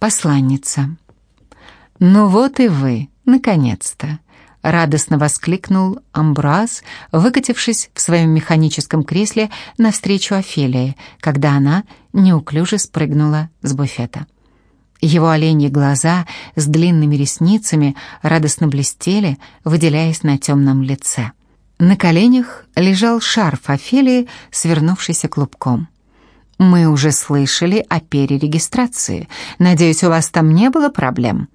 Посланница. «Ну вот и вы, наконец-то!» — радостно воскликнул Амбраз, выкатившись в своем механическом кресле навстречу Офелии, когда она неуклюже спрыгнула с буфета. Его оленьи глаза с длинными ресницами радостно блестели, выделяясь на темном лице. На коленях лежал шарф Офелии, свернувшийся клубком. «Мы уже слышали о перерегистрации. Надеюсь, у вас там не было проблем?»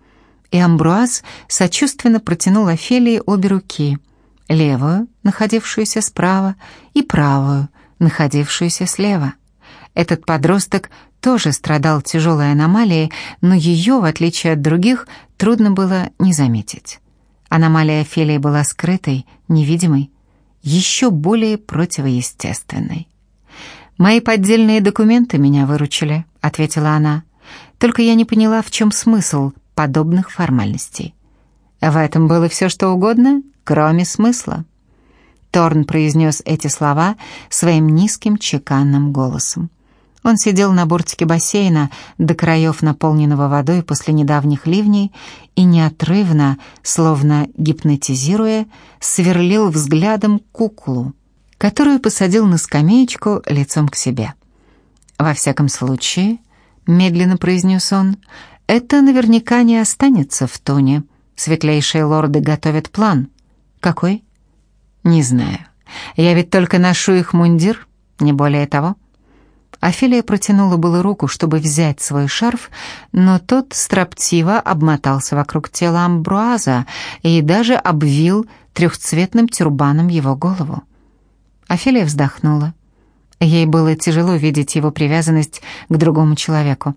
И Амбруаз сочувственно протянул Офелии обе руки, левую, находившуюся справа, и правую, находившуюся слева. Этот подросток тоже страдал тяжелой аномалией, но ее, в отличие от других, трудно было не заметить. Аномалия Офелии была скрытой, невидимой, еще более противоестественной. «Мои поддельные документы меня выручили», — ответила она. «Только я не поняла, в чем смысл подобных формальностей. В этом было все, что угодно, кроме смысла». Торн произнес эти слова своим низким чеканным голосом. Он сидел на бортике бассейна, до краев наполненного водой после недавних ливней, и неотрывно, словно гипнотизируя, сверлил взглядом куклу, которую посадил на скамеечку лицом к себе. «Во всяком случае», — медленно произнес он, — «это наверняка не останется в тоне. Светлейшие лорды готовят план. Какой?» «Не знаю. Я ведь только ношу их мундир, не более того». Офелия протянула было руку, чтобы взять свой шарф, но тот строптиво обмотался вокруг тела Амбруаза и даже обвил трехцветным тюрбаном его голову. Офелия вздохнула. Ей было тяжело видеть его привязанность к другому человеку.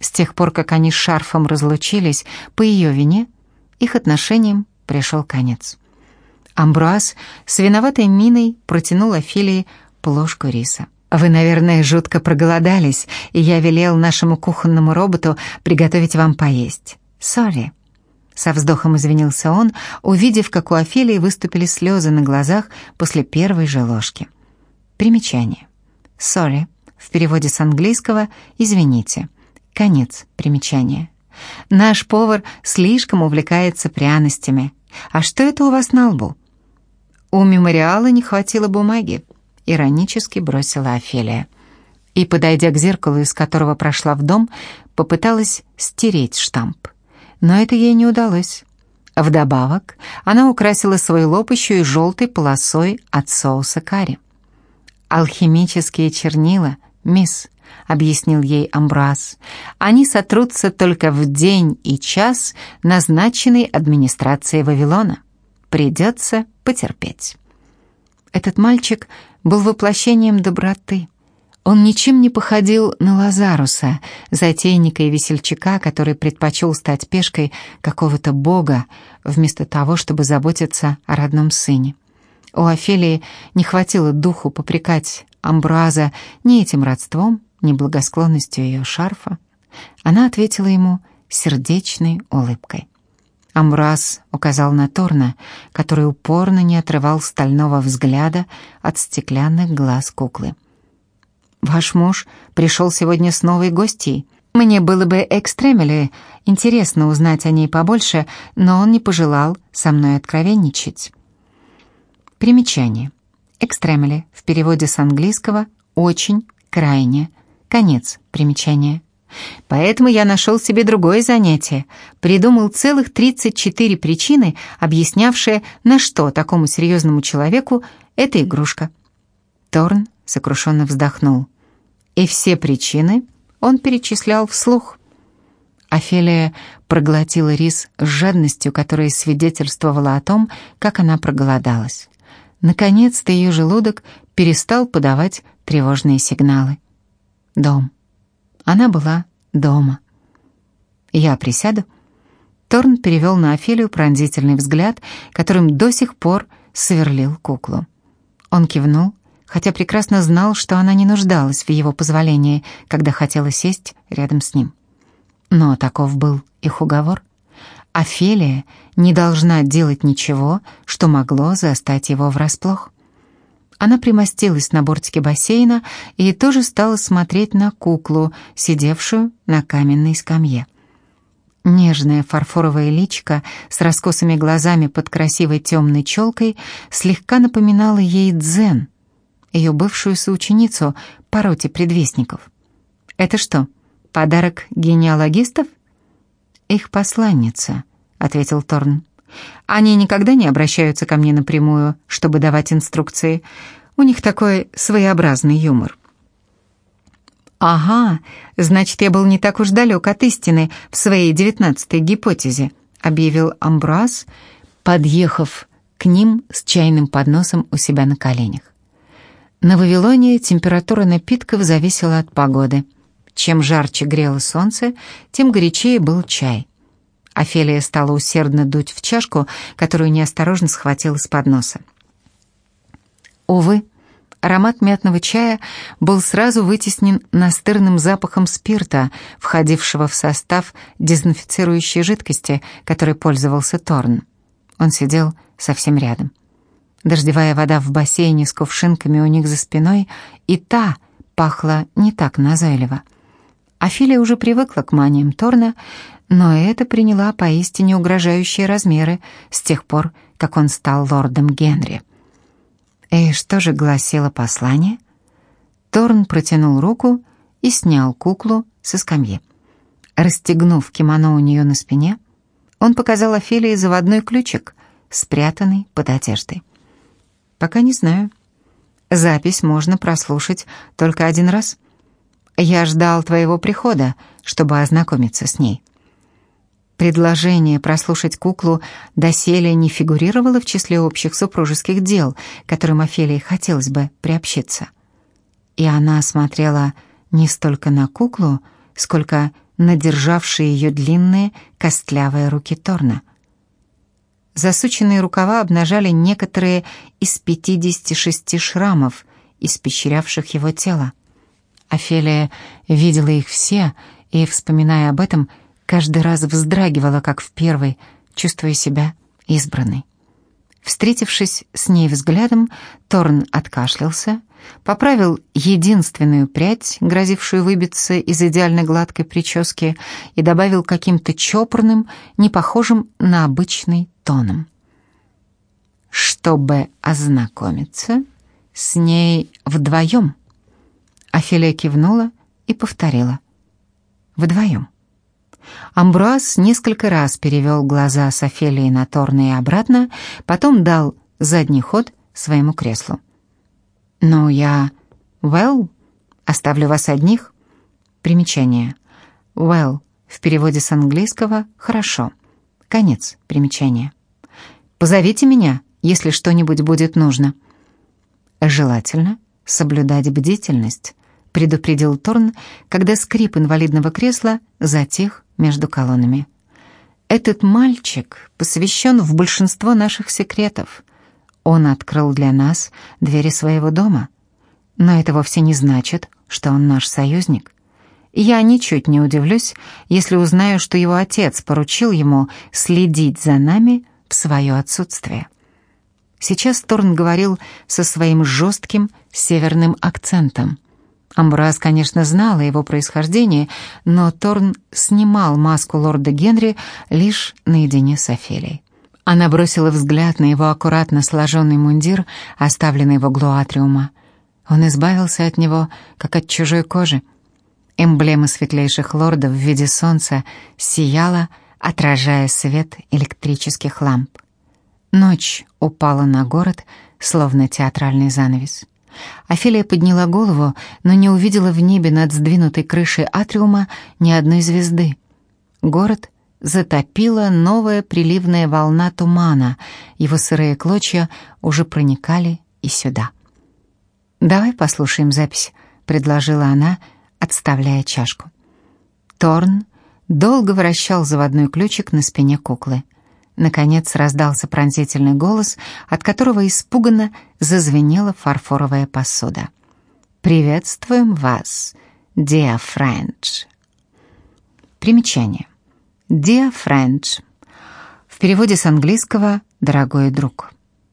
С тех пор, как они с шарфом разлучились, по ее вине, их отношениям пришел конец. Амбруаз с виноватой миной протянул Офелии плошку риса. Вы, наверное, жутко проголодались, и я велел нашему кухонному роботу приготовить вам поесть. Сори. Со вздохом извинился он, увидев, как у Офелии выступили слезы на глазах после первой же ложки. Примечание. Sorry. В переводе с английского «извините». Конец примечания. Наш повар слишком увлекается пряностями. А что это у вас на лбу? У мемориала не хватило бумаги иронически бросила Офелия. И, подойдя к зеркалу, из которого прошла в дом, попыталась стереть штамп. Но это ей не удалось. Вдобавок, она украсила свой лоб еще и желтой полосой от соуса карри. «Алхимические чернила, мисс», — объяснил ей Амбраз. «Они сотрутся только в день и час, назначенный администрацией Вавилона. Придется потерпеть». Этот мальчик был воплощением доброты. Он ничем не походил на Лазаруса, затейника и весельчака, который предпочел стать пешкой какого-то бога, вместо того, чтобы заботиться о родном сыне. У Офелии не хватило духу попрекать Амбраза ни этим родством, ни благосклонностью ее шарфа. Она ответила ему сердечной улыбкой. Амбраз указал на Торна, который упорно не отрывал стального взгляда от стеклянных глаз куклы. «Ваш муж пришел сегодня с новой гостьей. Мне было бы экстремели интересно узнать о ней побольше, но он не пожелал со мной откровенничать». Примечание. Экстремели в переводе с английского «очень», «крайне», конец примечания. Поэтому я нашел себе другое занятие. Придумал целых 34 причины, объяснявшие, на что такому серьезному человеку эта игрушка. Торн сокрушенно вздохнул. И все причины он перечислял вслух. Офелия проглотила рис с жадностью, которая свидетельствовала о том, как она проголодалась. Наконец-то ее желудок перестал подавать тревожные сигналы. Дом. Она была дома. «Я присяду?» Торн перевел на Офелию пронзительный взгляд, которым до сих пор сверлил куклу. Он кивнул, хотя прекрасно знал, что она не нуждалась в его позволении, когда хотела сесть рядом с ним. Но таков был их уговор. Офелия не должна делать ничего, что могло застать его врасплох. Она примостилась на бортике бассейна и тоже стала смотреть на куклу, сидевшую на каменной скамье. Нежное фарфоровое личико с раскосыми глазами под красивой темной челкой слегка напоминало ей Дзен, ее бывшую соученицу по роте предвестников. «Это что, подарок генеалогистов?» «Их посланница», — ответил Торн. «Они никогда не обращаются ко мне напрямую, чтобы давать инструкции. У них такой своеобразный юмор». «Ага, значит, я был не так уж далек от истины в своей девятнадцатой гипотезе», объявил Амбраз, подъехав к ним с чайным подносом у себя на коленях. На Вавилоне температура напитков зависела от погоды. Чем жарче грело солнце, тем горячее был чай. Офелия стала усердно дуть в чашку, которую неосторожно схватила с подноса. Увы, Аромат мятного чая был сразу вытеснен настырным запахом спирта, входившего в состав дезинфицирующей жидкости, которой пользовался Торн. Он сидел совсем рядом. Дождевая вода в бассейне с кувшинками у них за спиной и та пахла не так назойливо. Афилия уже привыкла к маниям Торна, но это приняла поистине угрожающие размеры с тех пор, как он стал лордом Генри. И что же гласило послание? Торн протянул руку и снял куклу со скамьи. Расстегнув кимоно у нее на спине, он показал Офелии заводной ключик, спрятанный под одеждой. «Пока не знаю. Запись можно прослушать только один раз. Я ждал твоего прихода, чтобы ознакомиться с ней». Предложение прослушать куклу доселе не фигурировало в числе общих супружеских дел, которым Офелии хотелось бы приобщиться. И она смотрела не столько на куклу, сколько на державшие ее длинные костлявые руки Торна. Засученные рукава обнажали некоторые из 56 шрамов, испещрявших его тело. Офелия видела их все и, вспоминая об этом, каждый раз вздрагивала, как в первый, чувствуя себя избранной. Встретившись с ней взглядом, Торн откашлялся, поправил единственную прядь, грозившую выбиться из идеально гладкой прически, и добавил каким-то чопорным, не похожим на обычный тоном. «Чтобы ознакомиться с ней вдвоем», Офелия кивнула и повторила. «Вдвоем». Амброс несколько раз перевел глаза с Офелии на Торна и обратно, потом дал задний ход своему креслу. «Ну, я... Well, оставлю вас одних». Примечание. Well в переводе с английского «хорошо». Конец примечания. «Позовите меня, если что-нибудь будет нужно». Желательно соблюдать бдительность, предупредил Торн, когда скрип инвалидного кресла затих между колоннами. Этот мальчик посвящен в большинство наших секретов. Он открыл для нас двери своего дома. Но это вовсе не значит, что он наш союзник. Я ничуть не удивлюсь, если узнаю, что его отец поручил ему следить за нами в свое отсутствие. Сейчас Торн говорил со своим жестким северным акцентом. Амбраз, конечно, знал о его происхождении, но Торн снимал маску лорда Генри лишь наедине с Офелией. Она бросила взгляд на его аккуратно сложенный мундир, оставленный в углу атриума. Он избавился от него, как от чужой кожи. Эмблема светлейших лордов в виде солнца сияла, отражая свет электрических ламп. Ночь упала на город, словно театральный занавес. Офелия подняла голову, но не увидела в небе над сдвинутой крышей атриума ни одной звезды. Город затопила новая приливная волна тумана, его сырые клочья уже проникали и сюда. «Давай послушаем запись», — предложила она, отставляя чашку. Торн долго вращал заводной ключик на спине куклы — Наконец раздался пронзительный голос, от которого испуганно зазвенела фарфоровая посуда. «Приветствуем вас, dear French!» Примечание. «Dear French» в переводе с английского «дорогой друг».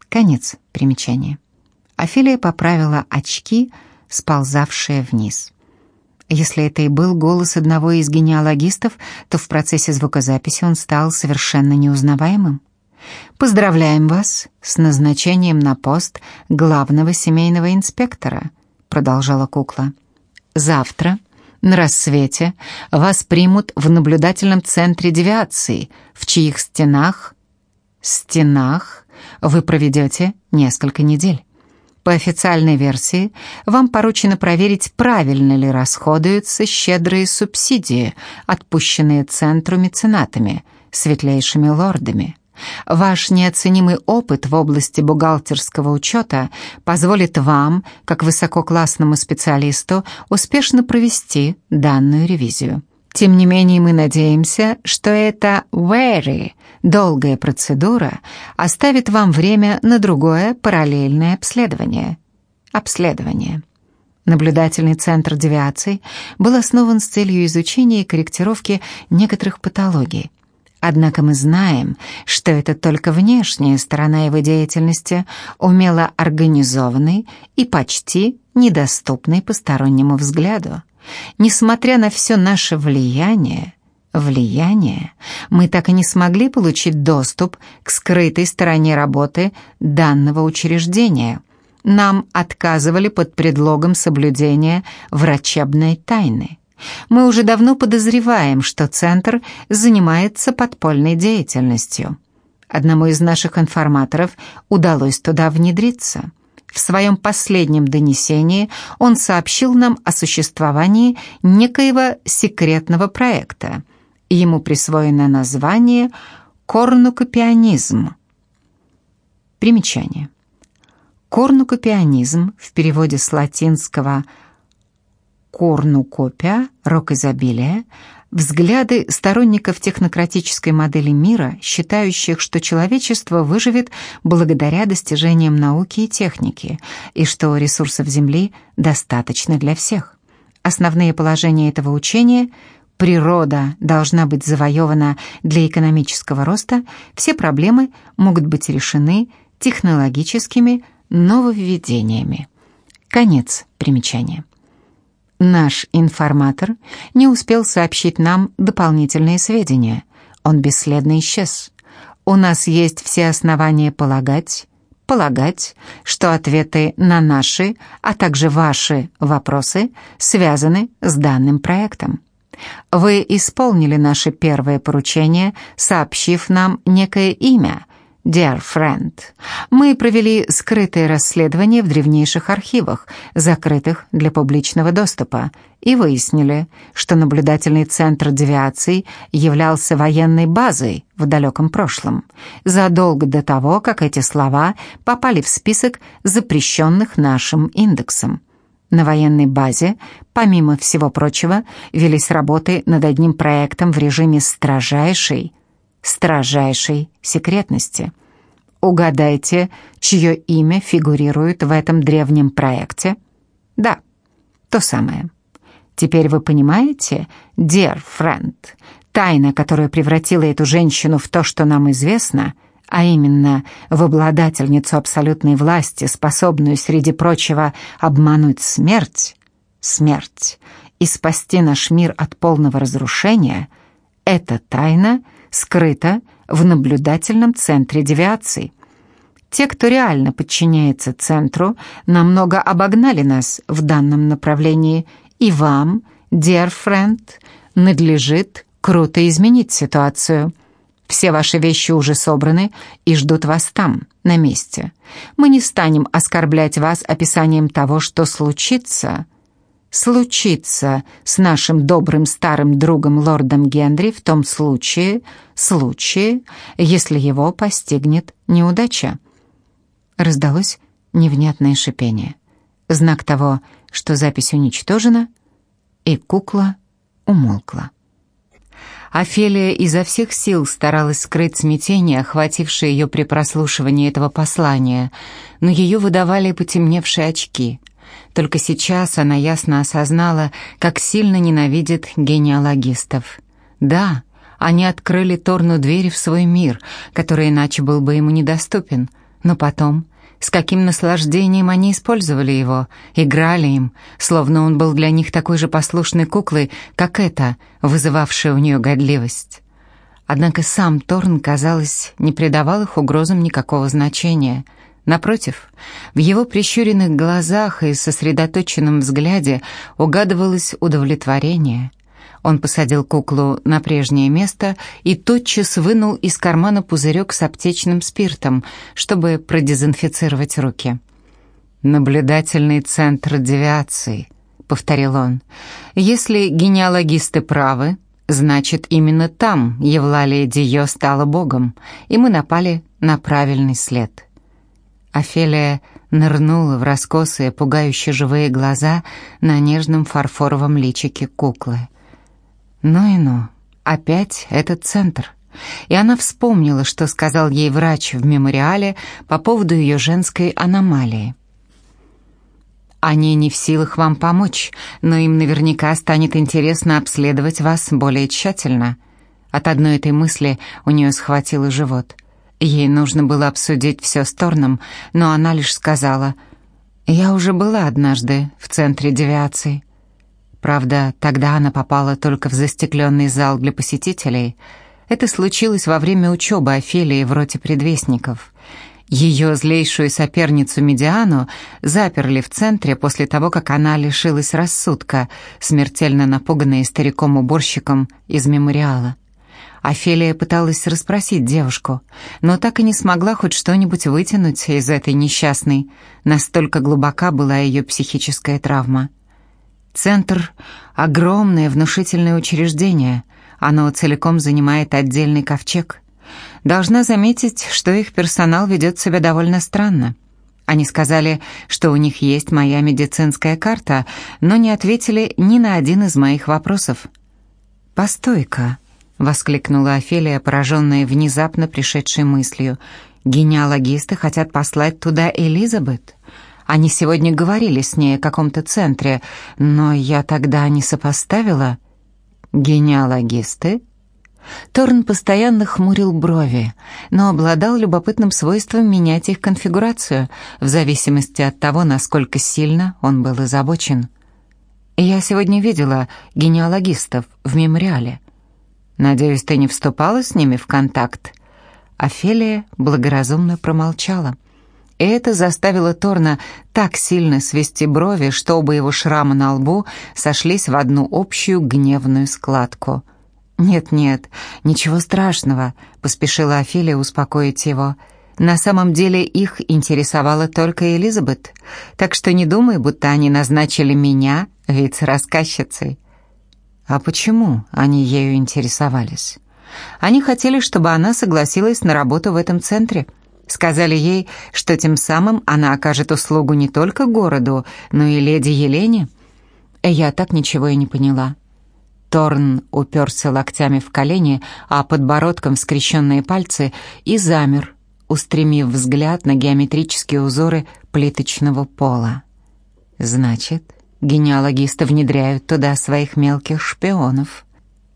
Конец примечания. Офелия поправила очки, сползавшие вниз. Если это и был голос одного из генеалогистов, то в процессе звукозаписи он стал совершенно неузнаваемым. «Поздравляем вас с назначением на пост главного семейного инспектора», продолжала кукла. «Завтра на рассвете вас примут в наблюдательном центре девиации, в чьих стенах, стенах вы проведете несколько недель. По официальной версии, вам поручено проверить, правильно ли расходуются щедрые субсидии, отпущенные центру меценатами, светлейшими лордами. Ваш неоценимый опыт в области бухгалтерского учета позволит вам, как высококлассному специалисту, успешно провести данную ревизию. Тем не менее, мы надеемся, что эта very долгая процедура оставит вам время на другое параллельное обследование. Обследование. Наблюдательный центр девиаций был основан с целью изучения и корректировки некоторых патологий. Однако мы знаем, что это только внешняя сторона его деятельности, умело организованной и почти недоступной постороннему взгляду. Несмотря на все наше влияние, влияние, мы так и не смогли получить доступ к скрытой стороне работы данного учреждения. Нам отказывали под предлогом соблюдения врачебной тайны. Мы уже давно подозреваем, что Центр занимается подпольной деятельностью. Одному из наших информаторов удалось туда внедриться – в своем последнем донесении он сообщил нам о существовании некоего секретного проекта. Ему присвоено название «корнукопианизм». Примечание. Корнукопианизм в переводе с латинского «корнукопия» — «рок изобилия» Взгляды сторонников технократической модели мира, считающих, что человечество выживет благодаря достижениям науки и техники, и что ресурсов Земли достаточно для всех. Основные положения этого учения – природа должна быть завоевана для экономического роста, все проблемы могут быть решены технологическими нововведениями. Конец примечания. Наш информатор не успел сообщить нам дополнительные сведения. Он бесследно исчез. У нас есть все основания полагать, полагать, что ответы на наши, а также ваши вопросы связаны с данным проектом. Вы исполнили наше первое поручение, сообщив нам некое имя, Dear friend, мы провели скрытое расследование в древнейших архивах, закрытых для публичного доступа, и выяснили, что наблюдательный центр девиаций являлся военной базой в далеком прошлом, задолго до того, как эти слова попали в список запрещенных нашим индексом. На военной базе, помимо всего прочего, велись работы над одним проектом в режиме строжайшей, строжайшей секретности. Угадайте, чье имя фигурирует в этом древнем проекте? Да, то самое. Теперь вы понимаете, dear friend, тайна, которая превратила эту женщину в то, что нам известно, а именно в обладательницу абсолютной власти, способную, среди прочего, обмануть смерть, смерть и спасти наш мир от полного разрушения, эта тайна — скрыто в наблюдательном центре девиации. Те, кто реально подчиняется центру, намного обогнали нас в данном направлении, и вам, dear friend, надлежит круто изменить ситуацию. Все ваши вещи уже собраны и ждут вас там, на месте. Мы не станем оскорблять вас описанием того, что случится, случится с нашим добрым старым другом лордом Генри в том случае, случае, если его постигнет неудача. Раздалось невнятное шипение. Знак того, что запись уничтожена, и кукла умолкла. Офелия изо всех сил старалась скрыть смятение, охватившее ее при прослушивании этого послания, но ее выдавали потемневшие очки — только сейчас она ясно осознала, как сильно ненавидит генеалогистов. Да, они открыли Торну двери в свой мир, который иначе был бы ему недоступен, но потом, С каким наслаждением они использовали его, играли им, словно он был для них такой же послушной куклой, как эта, вызывавшая у нее годливость. Однако сам Торн, казалось, не придавал их угрозам никакого значения. Напротив, в его прищуренных глазах и сосредоточенном взгляде угадывалось удовлетворение. Он посадил куклу на прежнее место и тотчас вынул из кармана пузырек с аптечным спиртом, чтобы продезинфицировать руки. «Наблюдательный центр девиации», — повторил он. «Если генеалогисты правы, значит, именно там Евлалия Дио стала богом, и мы напали на правильный след». Офелия нырнула в раскосые, пугающие живые глаза на нежном фарфоровом личике куклы. Ну и ну, опять этот центр. И она вспомнила, что сказал ей врач в мемориале по поводу ее женской аномалии. Они не в силах вам помочь, но им наверняка станет интересно обследовать вас более тщательно. От одной этой мысли у нее схватило живот. Ей нужно было обсудить все с Торном, но она лишь сказала, «Я уже была однажды в центре девиации. Правда, тогда она попала только в застекленный зал для посетителей. Это случилось во время учебы Офелии в роте предвестников. Ее злейшую соперницу Медиану заперли в центре после того, как она лишилась рассудка, смертельно напуганная стариком-уборщиком из мемориала. Офелия пыталась расспросить девушку, но так и не смогла хоть что-нибудь вытянуть из этой несчастной. Настолько глубока была ее психическая травма. Центр — огромное внушительное учреждение. Оно целиком занимает отдельный ковчег. Должна заметить, что их персонал ведет себя довольно странно. Они сказали, что у них есть моя медицинская карта, но не ответили ни на один из моих вопросов. «Постой-ка», — воскликнула Офелия, пораженная внезапно пришедшей мыслью. «Генеалогисты хотят послать туда Элизабет?» Они сегодня говорили с ней о каком-то центре, но я тогда не сопоставила. Генеалогисты? Торн постоянно хмурил брови, но обладал любопытным свойством менять их конфигурацию в зависимости от того, насколько сильно он был озабочен. «Я сегодня видела генеалогистов в мемориале. Надеюсь, ты не вступала с ними в контакт?» Офелия благоразумно промолчала. И это заставило Торна так сильно свести брови, что оба его шрама на лбу сошлись в одну общую гневную складку. «Нет-нет, ничего страшного», — поспешила Офелия успокоить его. «На самом деле их интересовала только Элизабет, так что не думай, будто они назначили меня вице-рассказчицей». «А почему они ею интересовались?» «Они хотели, чтобы она согласилась на работу в этом центре». Сказали ей, что тем самым она окажет услугу не только городу, но и леди Елене. Я так ничего и не поняла. Торн уперся локтями в колени, а подбородком скрещенные пальцы и замер, устремив взгляд на геометрические узоры плиточного пола. «Значит, генеалогисты внедряют туда своих мелких шпионов».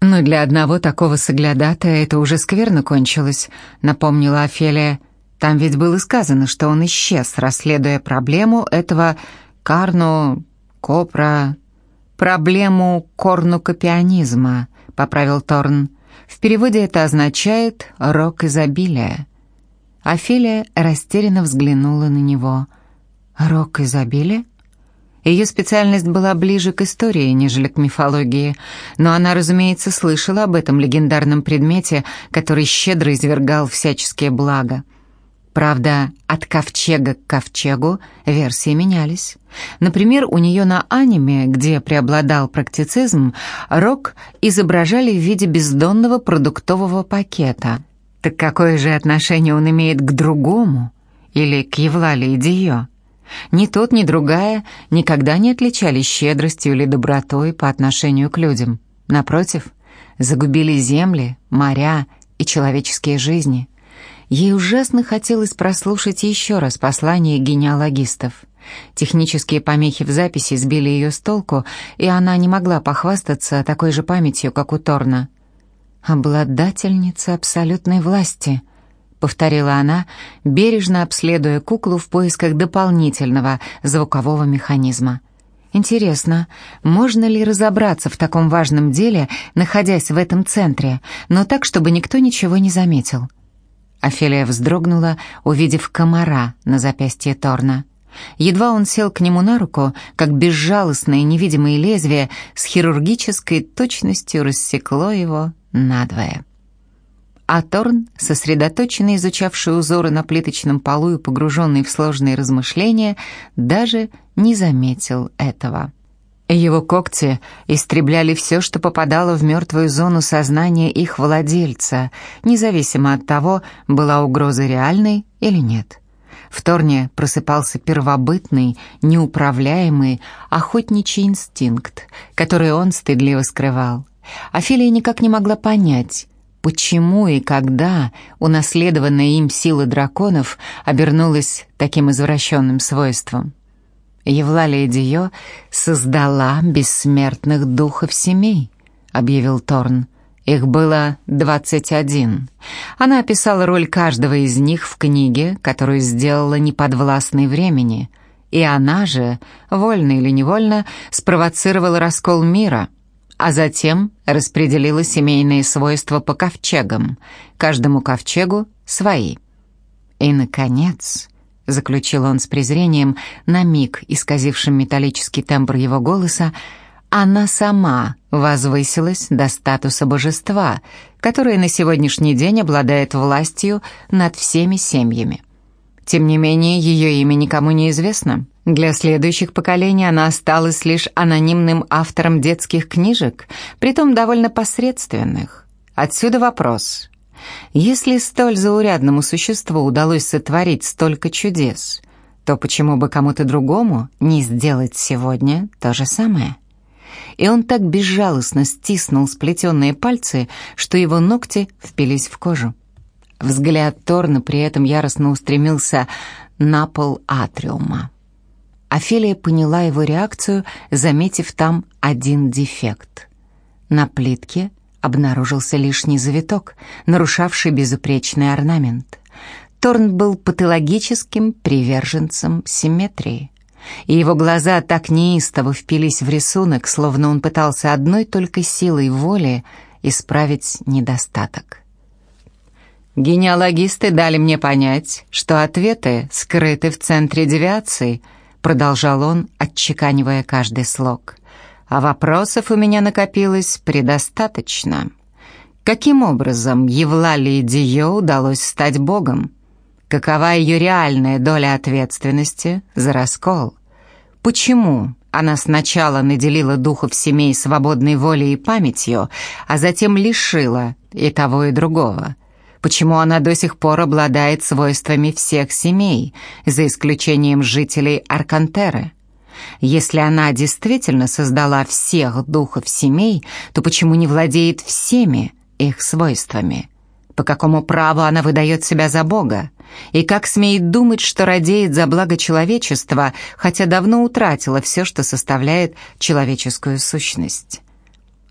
«Но для одного такого соглядатая это уже скверно кончилось», — напомнила Офелия. Там ведь было сказано, что он исчез, расследуя проблему этого карно... копра... проблему корнукопианизма, поправил Торн. В переводе это означает «рок изобилия». Офелия растерянно взглянула на него. «Рок изобилия?» Ее специальность была ближе к истории, нежели к мифологии, но она, разумеется, слышала об этом легендарном предмете, который щедро извергал всяческие блага. Правда, от ковчега к ковчегу версии менялись. Например, у нее на аниме, где преобладал практицизм, рок изображали в виде бездонного продуктового пакета. Так какое же отношение он имеет к другому или к Евлалии Дио? Ни тот, ни другая никогда не отличались щедростью или добротой по отношению к людям. Напротив, загубили земли, моря и человеческие жизни – Ей ужасно хотелось прослушать еще раз послание генеалогистов. Технические помехи в записи сбили ее с толку, и она не могла похвастаться такой же памятью, как у Торна. «Обладательница абсолютной власти», —— повторила она, бережно обследуя куклу в поисках дополнительного звукового механизма. «Интересно, можно ли разобраться в таком важном деле, находясь в этом центре, но так, чтобы никто ничего не заметил?» Офелия вздрогнула, увидев комара на запястье Торна. Едва он сел к нему на руку, как безжалостное невидимое лезвие с хирургической точностью рассекло его надвое. А Торн, сосредоточенно изучавший узоры на плиточном полу и погруженный в сложные размышления, даже не заметил этого. Его когти истребляли все, что попадало в мертвую зону сознания их владельца, независимо от того, была угроза реальной или нет. В Торне просыпался первобытный, неуправляемый охотничий инстинкт, который он стыдливо скрывал. Офелия никак не могла понять, почему и когда унаследованная им сила драконов обернулась таким извращенным свойством. Евлалия Дио создала бессмертных духов семей, объявил Торн. Их было двадцать один. Она описала роль каждого из них в книге, которую сделала неподвластной времени, и она же, вольно или невольно, спровоцировала раскол мира — а затем распределила семейные свойства по ковчегам, каждому ковчегу свои. И, наконец, заключил он с презрением, на миг исказившим металлический тембр его голоса, она сама возвысилась до статуса божества, которое на сегодняшний день обладает властью над всеми семьями. Тем не менее, ее имя никому не известно. Для следующих поколений она осталась лишь анонимным автором детских книжек, притом довольно посредственных. Отсюда вопрос. Если столь заурядному существу удалось сотворить столько чудес, то почему бы кому-то другому не сделать сегодня то же самое? И он так безжалостно стиснул сплетенные пальцы, что его ногти впились в кожу. Взгляд Торна при этом яростно устремился на пол атриума. Офелия поняла его реакцию, заметив там один дефект. На плитке обнаружился лишний завиток, нарушавший безупречный орнамент. Торн был патологическим приверженцем симметрии, и его глаза так неистово впились в рисунок, словно он пытался одной только силой воли исправить недостаток. Генеалогисты дали мне понять, что ответы скрыты в центре девиации, продолжал он, отчеканивая каждый слог. А вопросов у меня накопилось предостаточно. Каким образом Евлалии Дио удалось стать богом? Какова ее реальная доля ответственности за раскол? Почему она сначала наделила духов семей свободной волей и памятью, а затем лишила и того, и другого? Почему она до сих пор обладает свойствами всех семей, за исключением жителей Аркантеры. Если она действительно создала всех духов семей, то почему не владеет всеми их свойствами? По какому праву она выдает себя за Бога? И как смеет думать, что радеет за благо человечества, хотя давно утратила все, что составляет человеческую сущность?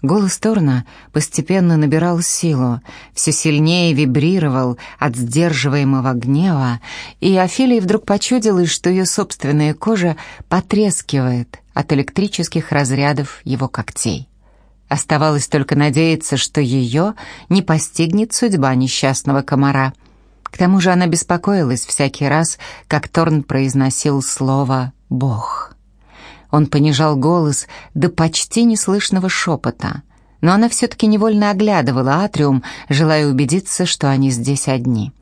Голос Торна постепенно набирал силу, все сильнее вибрировал от сдерживаемого гнева, и Офелии вдруг почудилось, что ее собственная кожа потрескивает от электрических разрядов его когтей. Оставалось только надеяться, что ее не постигнет судьба несчастного комара. К тому же она беспокоилась всякий раз, как Торн произносил слово «Бог». Он понижал голос до почти неслышного шепота, но она все-таки невольно оглядывала атриум, желая убедиться, что они здесь одни.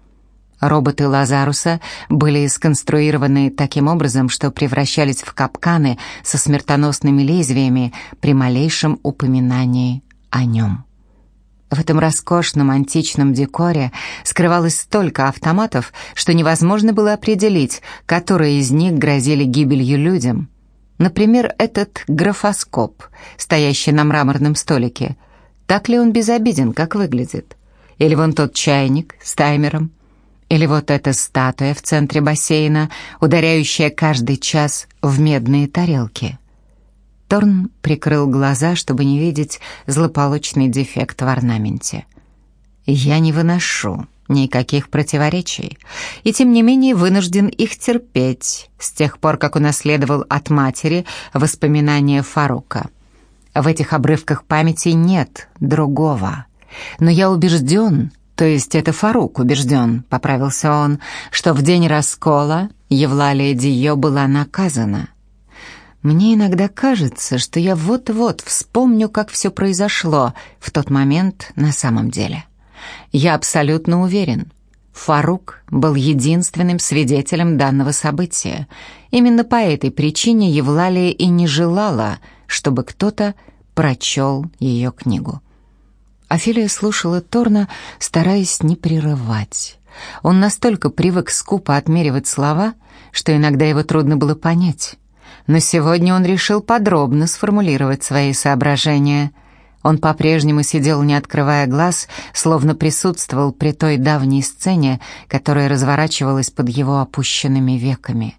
Роботы Лазаруса были сконструированы таким образом, что превращались в капканы со смертоносными лезвиями при малейшем упоминании о нем. В этом роскошном античном декоре скрывалось столько автоматов, что невозможно было определить, которые из них грозили гибелью людям – Например, этот графоскоп, стоящий на мраморном столике. Так ли он безобиден, как выглядит? Или вон тот чайник с таймером? Или вот эта статуя в центре бассейна, ударяющая каждый час в медные тарелки? Торн прикрыл глаза, чтобы не видеть злополучный дефект в орнаменте. «Я не выношу Никаких противоречий. И тем не менее вынужден их терпеть, с тех пор, как унаследовал от матери воспоминания Фарука. В этих обрывках памяти нет другого. Но я убежден, то есть это Фарук убежден, поправился он, что в день раскола Евлалия Дио была наказана. Мне иногда кажется, что я вот-вот вспомню, как все произошло в тот момент на самом деле. Я абсолютно уверен, Фарук был единственным свидетелем данного события. Именно по этой причине Евлалия и не желала, чтобы кто-то прочел ее книгу. Офелия слушала Торна, стараясь не прерывать. Он настолько привык скупо отмеривать слова, что иногда его трудно было понять. Но сегодня он решил подробно сформулировать свои соображения – он по-прежнему сидел, не открывая глаз, словно присутствовал при той давней сцене, которая разворачивалась под его опущенными веками.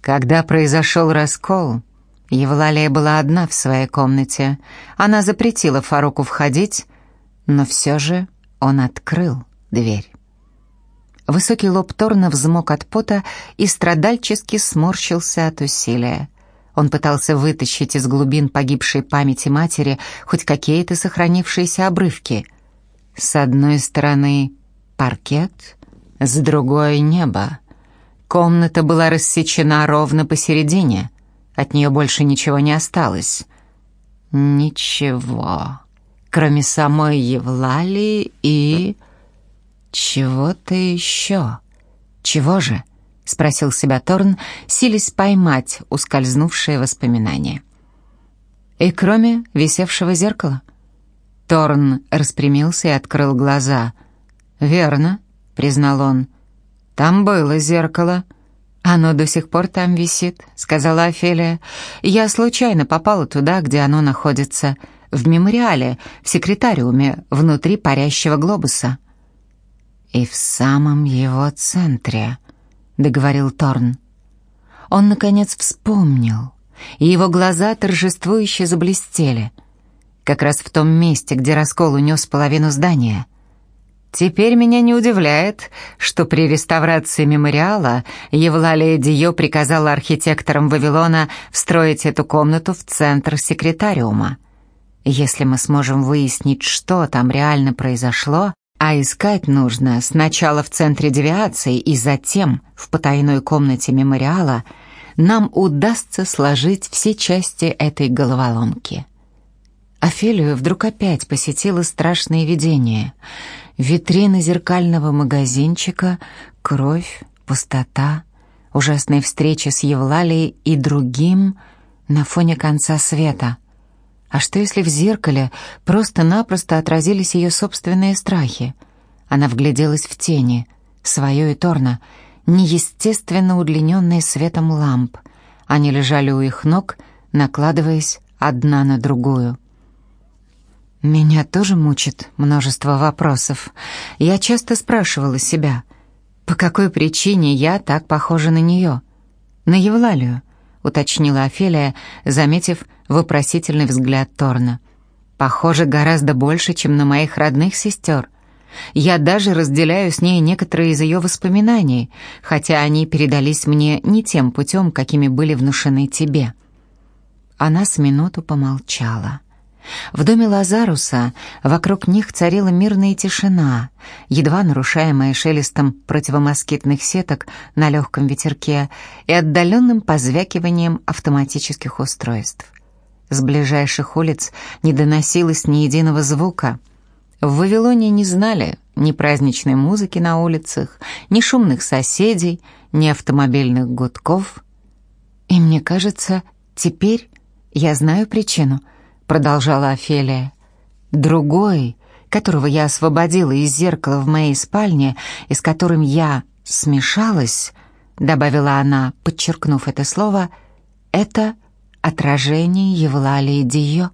Когда произошел раскол, Евлалия была одна в своей комнате. Она запретила Фаруку входить, но все же он открыл дверь. Высокий лоб Торна взмок от пота и страдальчески сморщился от усилия. Он пытался вытащить из глубин погибшей памяти матери хоть какие-то сохранившиеся обрывки. С одной стороны паркет, с другой — небо. Комната была рассечена ровно посередине. От нее больше ничего не осталось. Ничего, кроме самой Евлалии и... чего-то еще. Чего же? — спросил себя Торн, силясь поймать ускользнувшее воспоминание. «И кроме висевшего зеркала?» Торн распрямился и открыл глаза. «Верно», — признал он. «Там было зеркало». «Оно до сих пор там висит», — сказала Офелия. «Я случайно попала туда, где оно находится, в мемориале, в секретариуме, внутри парящего глобуса». «И в самом его центре», договорил Торн. Он, наконец, вспомнил, и его глаза торжествующе заблестели, как раз в том месте, где раскол унес половину здания. Теперь меня не удивляет, что при реставрации мемориала Евлалия Дио приказала архитекторам Вавилона встроить эту комнату в центр секретариума. Если мы сможем выяснить, что там реально произошло, а искать нужно сначала в центре девиации и затем в потайной комнате мемориала, нам удастся сложить все части этой головоломки. Офелию вдруг опять посетило страшное видение. Витрины зеркального магазинчика, кровь, пустота, ужасная встреча с Евлалией и другим на фоне конца света — а что если в зеркале просто-напросто отразились ее собственные страхи? Она вгляделась в тени, свое и Торна, неестественно удлиненные светом ламп. Они лежали у их ног, накладываясь одна на другую. Меня тоже мучит множество вопросов. Я часто спрашивала себя, по какой причине я так похожа на нее? На Евлалию, уточнила Офелия, заметив, вопросительный взгляд Торна. «Похоже, гораздо больше, чем на моих родных сестер. Я даже разделяю с ней некоторые из ее воспоминаний, хотя они передались мне не тем путем, какими были внушены тебе». Она с минуту помолчала. В доме Лазаруса вокруг них царила мирная тишина, едва нарушаемая шелестом противомоскитных сеток на легком ветерке и отдаленным позвякиванием автоматических устройств. С ближайших улиц не доносилось ни единого звука. В Вавилоне не знали ни праздничной музыки на улицах, ни шумных соседей, ни автомобильных гудков. «И мне кажется, теперь я знаю причину», — продолжала Офелия. «Другой, которого я освободила из зеркала в моей спальне и с которым я смешалась», — добавила она, подчеркнув это слово, — «это отражение Евлалии Дио.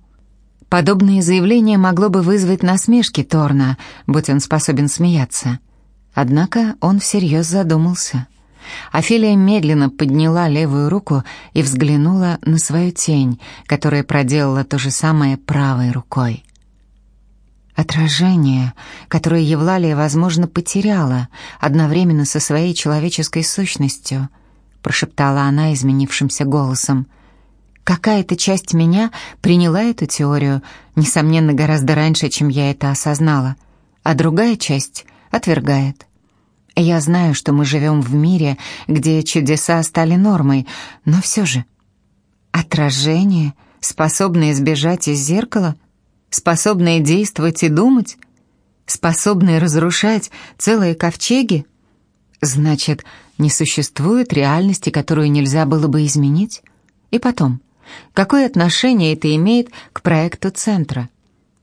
Подобное заявление могло бы вызвать насмешки Торна, будь он способен смеяться. Однако он всерьез задумался. Офелия медленно подняла левую руку и взглянула на свою тень, которая проделала то же самое правой рукой. Отражение, которое Евлалия, возможно, потеряла одновременно со своей человеческой сущностью, прошептала она изменившимся голосом. Какая-то часть меня приняла эту теорию, несомненно, гораздо раньше, чем я это осознала, а другая часть отвергает. Я знаю, что мы живем в мире, где чудеса стали нормой, но все же... Отражение, способное избежать из зеркала — способные действовать и думать, способные разрушать целые ковчеги? Значит, не существует реальности, которую нельзя было бы изменить? И потом, какое отношение это имеет к проекту центра?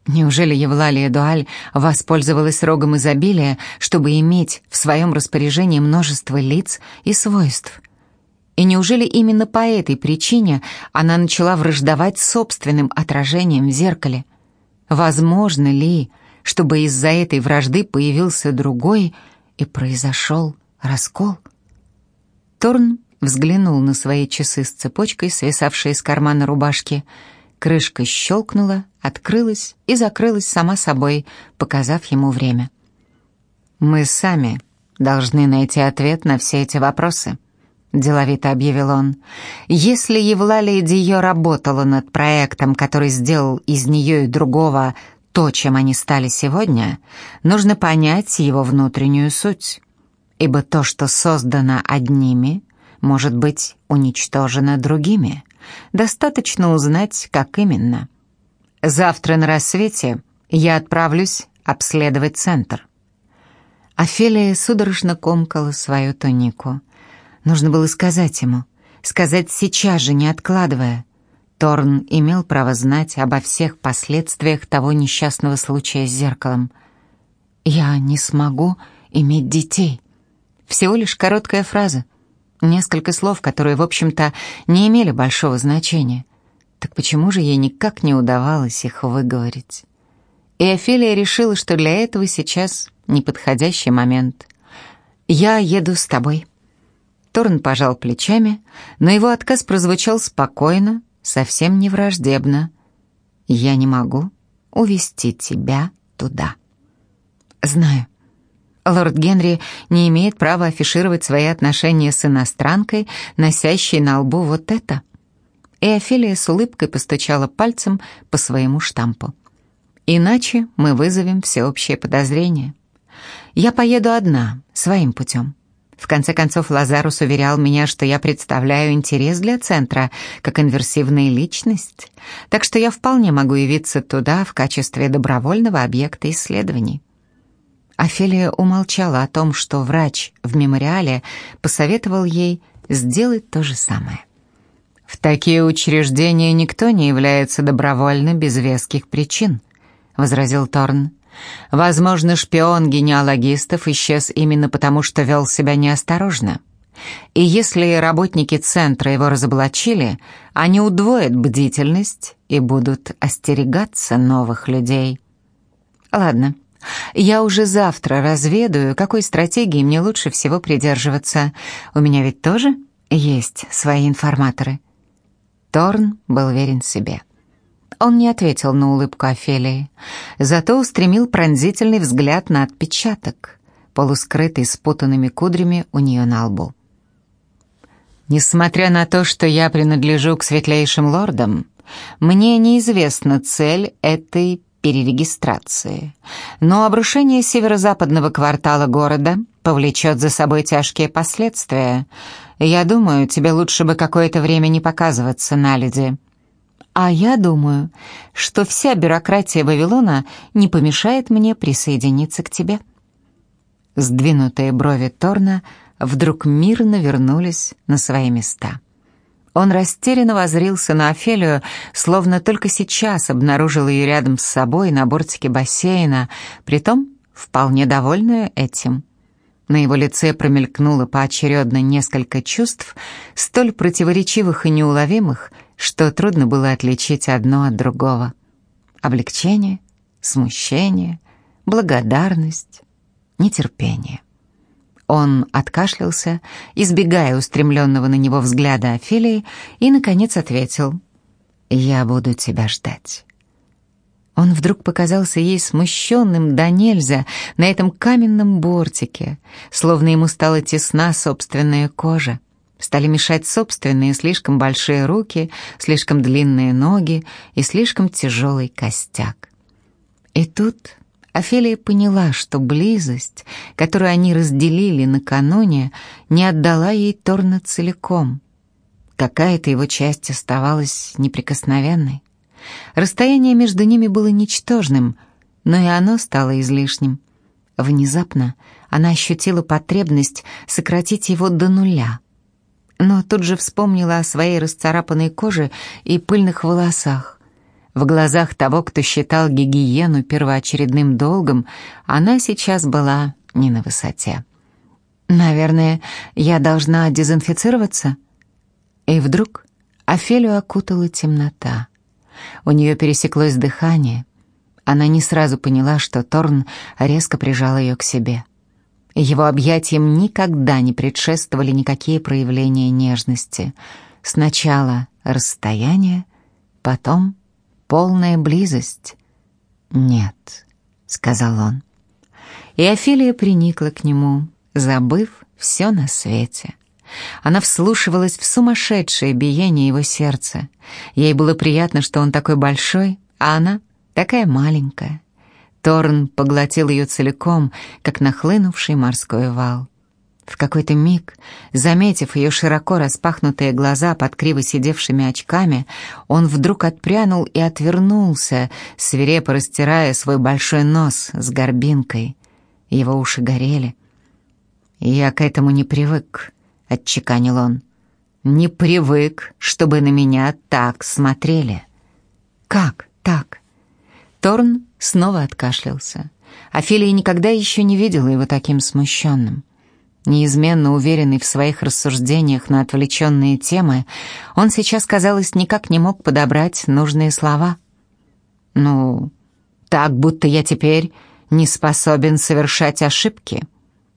Неужели Евлалия Дуаль воспользовалась рогом изобилия, чтобы иметь в своем распоряжении множество лиц и свойств? И неужели именно по этой причине она начала враждовать собственным отражением в зеркале? Возможно ли, чтобы из-за этой вражды появился другой и произошел раскол? Торн взглянул на свои часы с цепочкой, свисавшие из кармана рубашки. Крышка щелкнула, открылась и закрылась сама собой, показав ему время. «Мы сами должны найти ответ на все эти вопросы», — деловито объявил он. «Если Евлалия Дио работала над проектом, который сделал из нее и другого то, чем они стали сегодня, нужно понять его внутреннюю суть. Ибо то, что создано одними, может быть уничтожено другими. Достаточно узнать, как именно. Завтра на рассвете я отправлюсь обследовать центр». Офелия судорожно комкала свою тунику — Нужно было сказать ему. Сказать сейчас же, не откладывая. Торн имел право знать обо всех последствиях того несчастного случая с зеркалом. «Я не смогу иметь детей». Всего лишь короткая фраза. Несколько слов, которые, в общем-то, не имели большого значения. Так почему же ей никак не удавалось их выговорить? И Офелия решила, что для этого сейчас неподходящий момент. «Я еду с тобой», Торн пожал плечами, но его отказ прозвучал спокойно, совсем не враждебно. «Я не могу увести тебя туда». «Знаю. Лорд Генри не имеет права афишировать свои отношения с иностранкой, носящей на лбу вот это». И с улыбкой постучала пальцем по своему штампу. «Иначе мы вызовем всеобщее подозрение. Я поеду одна, своим путем». В конце концов, Лазарус уверял меня, что я представляю интерес для центра, как инверсивная личность, так что я вполне могу явиться туда в качестве добровольного объекта исследований. Офелия умолчала о том, что врач в мемориале посоветовал ей сделать то же самое. «В такие учреждения никто не является добровольно без веских причин», — возразил Торн. Возможно, шпион генеалогистов исчез именно потому, что вел себя неосторожно. И если работники центра его разоблачили, они удвоят бдительность и будут остерегаться новых людей. Ладно, я уже завтра разведаю, какой стратегии мне лучше всего придерживаться. У меня ведь тоже есть свои информаторы. Торн был верен себе. Он не ответил на улыбку Офелии, зато устремил пронзительный взгляд на отпечаток, полускрытый спутанными кудрями у нее на лбу. «Несмотря на то, что я принадлежу к светлейшим лордам, мне неизвестна цель этой перерегистрации, но обрушение северо-западного квартала города повлечет за собой тяжкие последствия. Я думаю, тебе лучше бы какое-то время не показываться на люди». А я думаю, что вся бюрократия Вавилона не помешает мне присоединиться к тебе». Сдвинутые брови Торна вдруг мирно вернулись на свои места. Он растерянно возрился на Офелию, словно только сейчас обнаружил ее рядом с собой на бортике бассейна, притом вполне довольную этим. На его лице промелькнуло поочередно несколько чувств, столь противоречивых и неуловимых, что трудно было отличить одно от другого. Облегчение, смущение, благодарность, нетерпение. Он откашлялся, избегая устремленного на него взгляда Офелии, и, наконец, ответил «Я буду тебя ждать». Он вдруг показался ей смущенным до нельзя на этом каменном бортике, словно ему стала тесна собственная кожа. Стали мешать собственные слишком большие руки, слишком длинные ноги и слишком тяжелый костяк. И тут Офелия поняла, что близость, которую они разделили накануне, не отдала ей Торна целиком. Какая-то его часть оставалась неприкосновенной. Расстояние между ними было ничтожным, но и оно стало излишним. Внезапно она ощутила потребность сократить его до нуля. Но тут же вспомнила о своей расцарапанной коже и пыльных волосах. В глазах того, кто считал гигиену первоочередным долгом, она сейчас была не на высоте. «Наверное, я должна дезинфицироваться?» И вдруг Офелию окутала темнота. У нее пересеклось дыхание. Она не сразу поняла, что Торн резко прижал ее к себе. Его объятиям никогда не предшествовали никакие проявления нежности. Сначала расстояние, потом полная близость. «Нет», — сказал он. И Офелия приникла к нему, забыв все на свете. Она вслушивалась в сумасшедшее биение его сердца. Ей было приятно, что он такой большой, а она такая маленькая. Торн поглотил ее целиком, как нахлынувший морской вал. Какой-то миг, заметив ее широко распахнутые глаза под криво сидевшими очками, он вдруг отпрянул и отвернулся, свирепо растирая свой большой нос с горбинкой. Его уши горели. «Я к этому не привык», — отчеканил он. «Не привык, чтобы на меня так смотрели». «Как так?» Торн снова откашлялся. Офелия никогда еще не видела его таким смущенным. Неизменно уверенный в своих рассуждениях на отвлеченные темы, он сейчас, казалось, никак не мог подобрать нужные слова. «Ну, так, будто я теперь не способен совершать ошибки,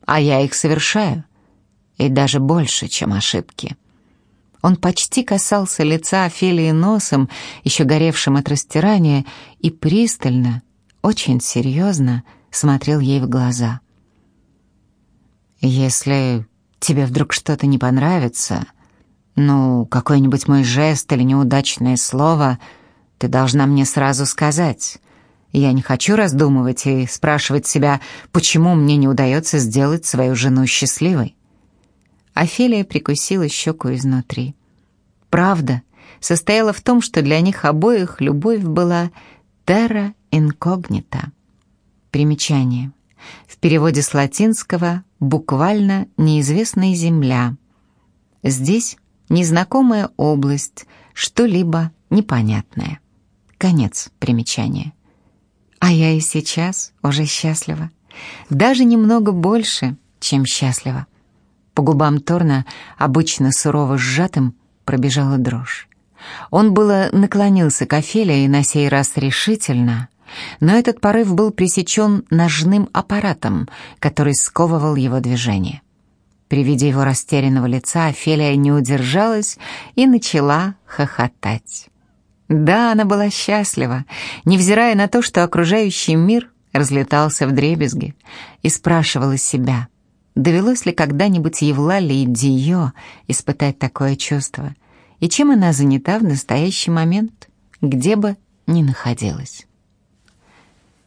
а я их совершаю и даже больше, чем ошибки. Он почти касался лица Офелии носом, еще горевшим от растирания, и пристально, очень серьезно смотрел ей в глаза. «Если тебе вдруг что-то не понравится, ну, какой-нибудь мой жест или неудачное слово, ты должна мне сразу сказать». Я не хочу раздумывать и спрашивать себя, почему мне не удается сделать свою жену счастливой. Офелия прикусила щеку изнутри. Правда состояла в том, что для них обоих любовь была terra incognita. Примечание. В переводе с латинского буквально «неизвестная земля». Здесь незнакомая область, что-либо непонятное. Конец примечания. А я и сейчас уже счастлива. Даже немного больше, чем счастлива. По губам Торна, обычно сурово сжатым, пробежала дрожь. Он было наклонился к Офелии на сей раз решительно, но этот порыв был пресечен ножным аппаратом, который сковывал его движение. При виде его растерянного лица Офелия не удержалась и начала хохотать. Да, она была счастлива, невзирая на то, что окружающий мир разлетался в дребезги, и спрашивала себя — Довелось ли когда-нибудь Евлале и Дио испытать такое чувство? И чем она занята в настоящий момент, где бы ни находилась?